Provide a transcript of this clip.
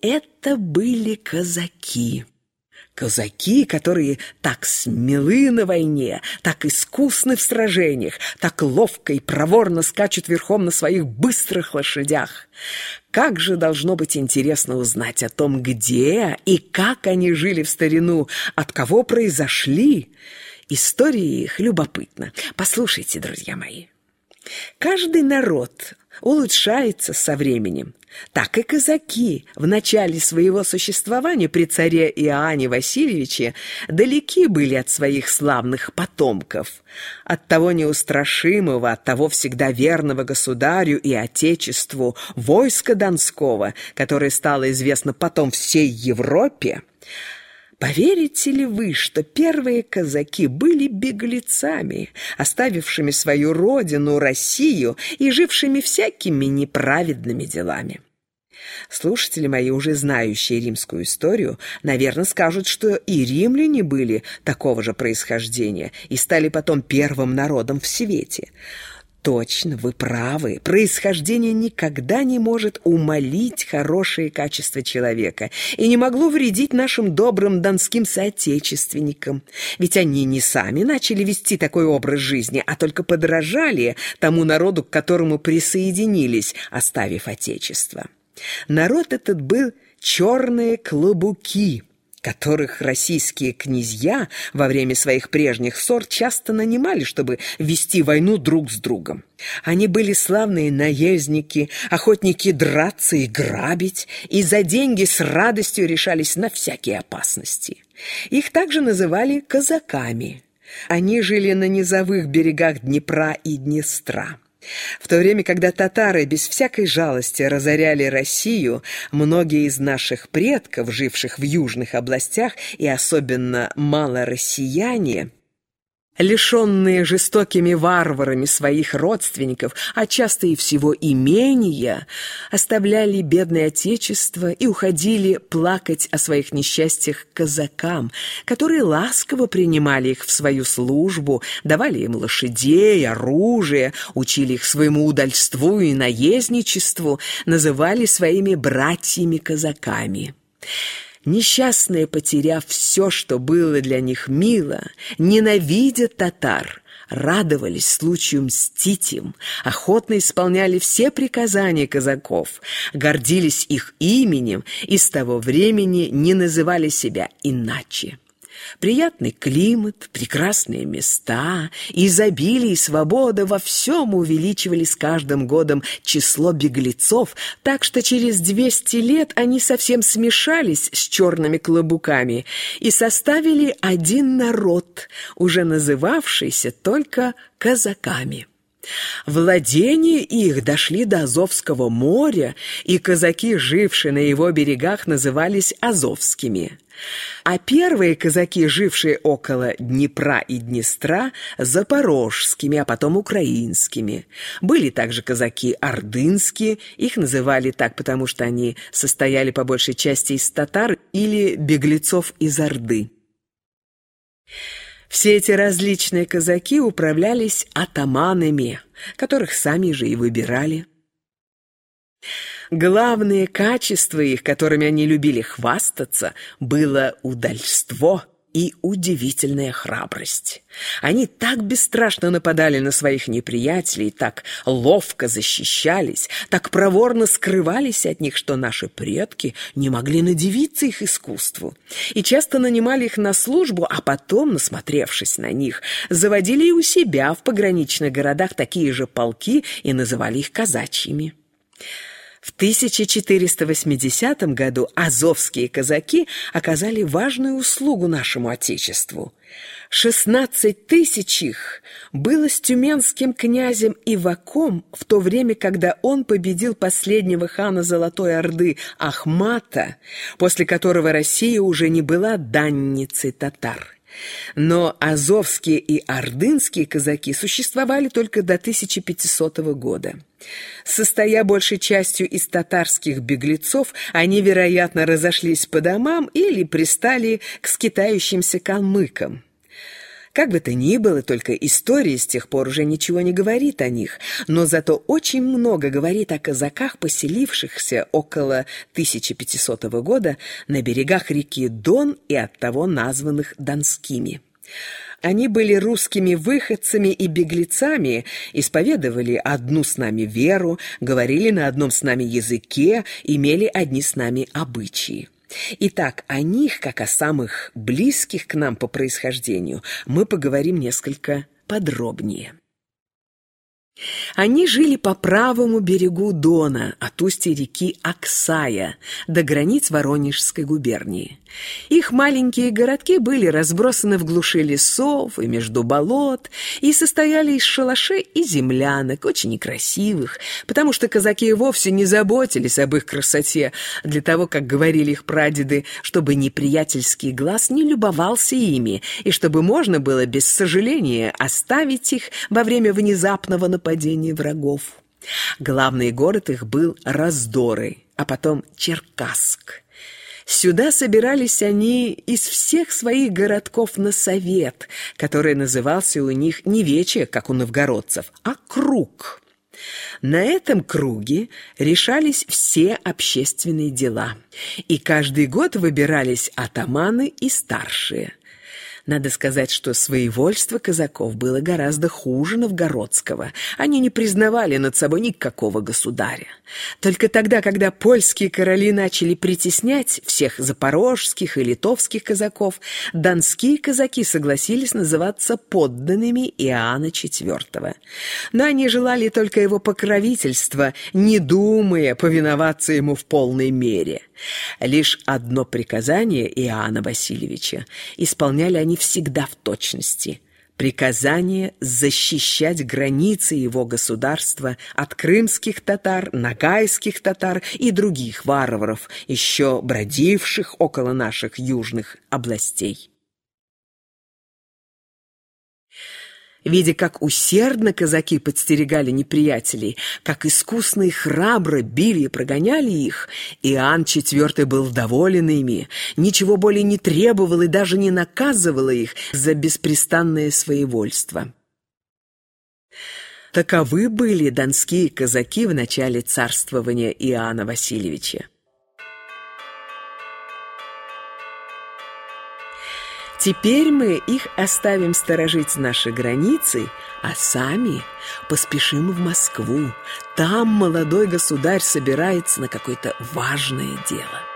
Это были казаки. Казаки, которые так смелы на войне, так искусны в сражениях, так ловко и проворно скачут верхом на своих быстрых лошадях. Как же должно быть интересно узнать о том, где и как они жили в старину, от кого произошли. История их любопытна. Послушайте, друзья мои. Каждый народ улучшается со временем. Так и казаки в начале своего существования при царе Иоанне Васильевиче далеки были от своих славных потомков, от того неустрашимого, от того всегда верного государю и отечеству войска Донского, которое стало известно потом всей Европе, Поверите ли вы, что первые казаки были беглецами, оставившими свою родину, Россию, и жившими всякими неправедными делами? Слушатели мои, уже знающие римскую историю, наверное, скажут, что и римляне были такого же происхождения и стали потом первым народом в свете. Точно, вы правы. Происхождение никогда не может умолить хорошие качества человека и не могло вредить нашим добрым донским соотечественникам. Ведь они не сами начали вести такой образ жизни, а только подражали тому народу, к которому присоединились, оставив отечество. Народ этот был черные клобуки, которых российские князья во время своих прежних ссор часто нанимали, чтобы вести войну друг с другом. Они были славные наездники, охотники драться и грабить, и за деньги с радостью решались на всякие опасности. Их также называли казаками. Они жили на низовых берегах Днепра и Днестра. В то время, когда татары без всякой жалости разоряли Россию, многие из наших предков, живших в южных областях, и особенно малороссияне, лишенные жестокими варварами своих родственников, а часто и всего имения, оставляли бедное отечество и уходили плакать о своих несчастьях казакам, которые ласково принимали их в свою службу, давали им лошадей, оружие, учили их своему удальству и наездничеству, называли своими братьями-казаками. Несчастные, потеряв все, что было для них мило, ненавидят татар, радовались случаю мстить им, охотно исполняли все приказания казаков, гордились их именем и с того времени не называли себя иначе. Приятный климат, прекрасные места, изобилие и свобода во всем увеличивали с каждым годом число беглецов, так что через 200 лет они совсем смешались с черными клобуками и составили один народ, уже называвшийся только казаками. Владения их дошли до Азовского моря, и казаки, жившие на его берегах, назывались Азовскими. А первые казаки, жившие около Днепра и Днестра, запорожскими, а потом украинскими. Были также казаки ордынские, их называли так, потому что они состояли по большей части из татар или беглецов из Орды. Все эти различные казаки управлялись атаманами, которых сами же и выбирали. Главное качество их, которыми они любили хвастаться, было удальство – и удивительная храбрость. Они так бесстрашно нападали на своих неприятелей, так ловко защищались, так проворно скрывались от них, что наши предки не могли надевиться их искусству. И часто нанимали их на службу, а потом, насмотревшись на них, заводили и у себя в пограничных городах такие же полки и называли их казачьими. В 1480 году азовские казаки оказали важную услугу нашему Отечеству. 16 тысяч их было с тюменским князем Иваком в то время, когда он победил последнего хана Золотой Орды Ахмата, после которого Россия уже не была данницей татар. Но азовские и ордынские казаки существовали только до 1500 года. Состоя большей частью из татарских беглецов, они, вероятно, разошлись по домам или пристали к скитающимся калмыкам. Как бы то ни было, только история с тех пор уже ничего не говорит о них, но зато очень много говорит о казаках, поселившихся около 1500 года на берегах реки Дон и оттого названных Донскими. Они были русскими выходцами и беглецами, исповедовали одну с нами веру, говорили на одном с нами языке, имели одни с нами обычаи. Итак, о них, как о самых близких к нам по происхождению, мы поговорим несколько подробнее. Они жили по правому берегу Дона, от устья реки Аксая, до границ Воронежской губернии. Их маленькие городки были разбросаны в глуши лесов и между болот и состояли из шалашей и землянок, очень некрасивых, потому что казаки вовсе не заботились об их красоте, для того, как говорили их прадеды, чтобы неприятельский глаз не любовался ими и чтобы можно было без сожаления оставить их во время внезапного нападения нападений врагов. Главный город их был Раздоры, а потом Черкасск. Сюда собирались они из всех своих городков на совет, который назывался у них не вече, как у новгородцев, а круг. На этом круге решались все общественные дела, и каждый год выбирались атаманы и старшие – надо сказать, что своевольство казаков было гораздо хуже новгородского. Они не признавали над собой никакого государя. Только тогда, когда польские короли начали притеснять всех запорожских и литовских казаков, донские казаки согласились называться подданными Иоанна IV. Но они желали только его покровительства, не думая повиноваться ему в полной мере. Лишь одно приказание Иоанна Васильевича исполняли они всегда в точности – приказание защищать границы его государства от крымских татар, нагайских татар и других варваров, еще бродивших около наших южных областей. Видя, как усердно казаки подстерегали неприятелей, как искусно и храбро били и прогоняли их, Иоанн IV был доволен ими, ничего более не требовал и даже не наказывал их за беспрестанное своевольство. Таковы были донские казаки в начале царствования Иоанна Васильевича. Теперь мы их оставим сторожить наши границы, а сами поспешим в Москву. Там молодой государь собирается на какое-то важное дело.